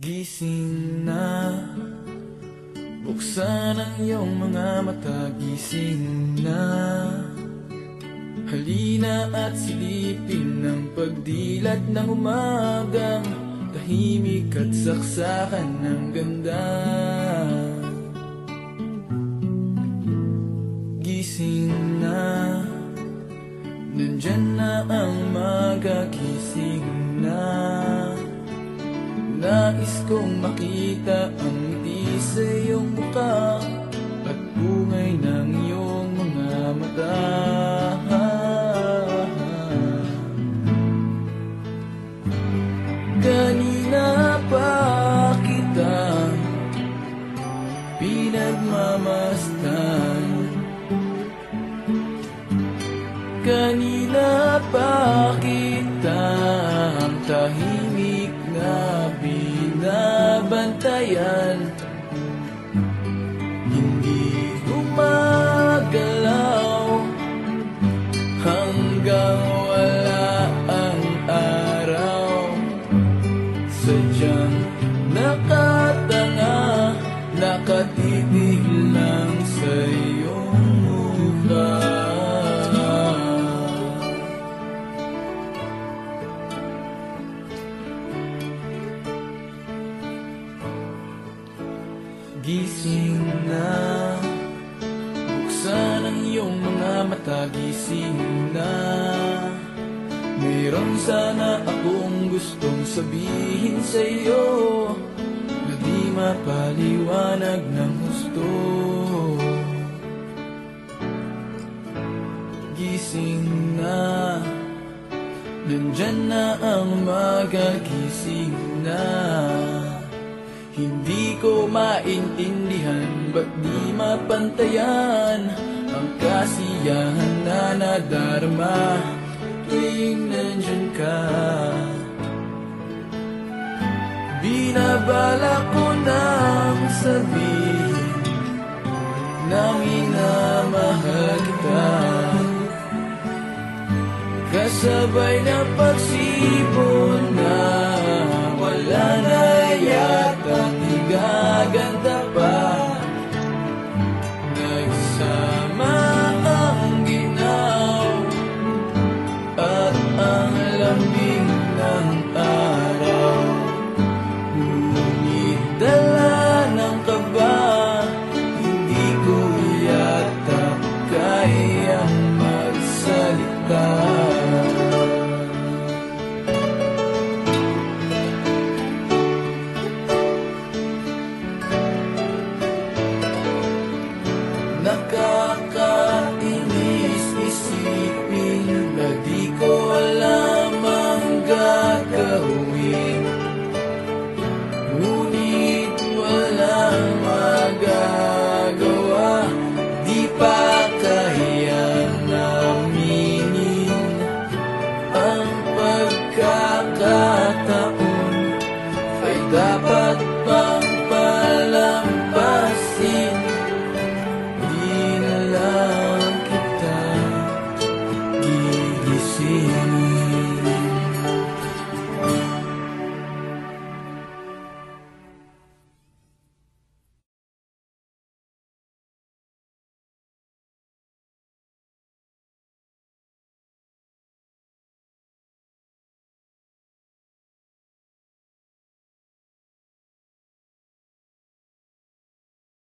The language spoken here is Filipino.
Gising na. Buksan ang iyong mga mata Gising na. Halina at silipin ng pagdilat ng umagang Tahimik at saksakan ng ganda. Gising na. Nandyan na ang magagising Nais kong makita ang ngiti sa iyong mukha At bungay ng iyong mga mata. Kanina pa kita pinagmamastan Kanina pa kita ang tahimik na binabantayan Hindi gumagalaw hanggang wala ang araw. Sadyang Gising na. Buksan ang iyong mga mata Gising na. Mayroon sana akong gustong sabihin sa iyo Na di mapaliwanag ng gusto. Gising na. Nandyan na ang magagising na mapantayan Ang kasiyahan na nadarama Tuwing nandyan ka Binabala ko nang sabihin Na minamahal kita Kasabay na pagsipon na Wala na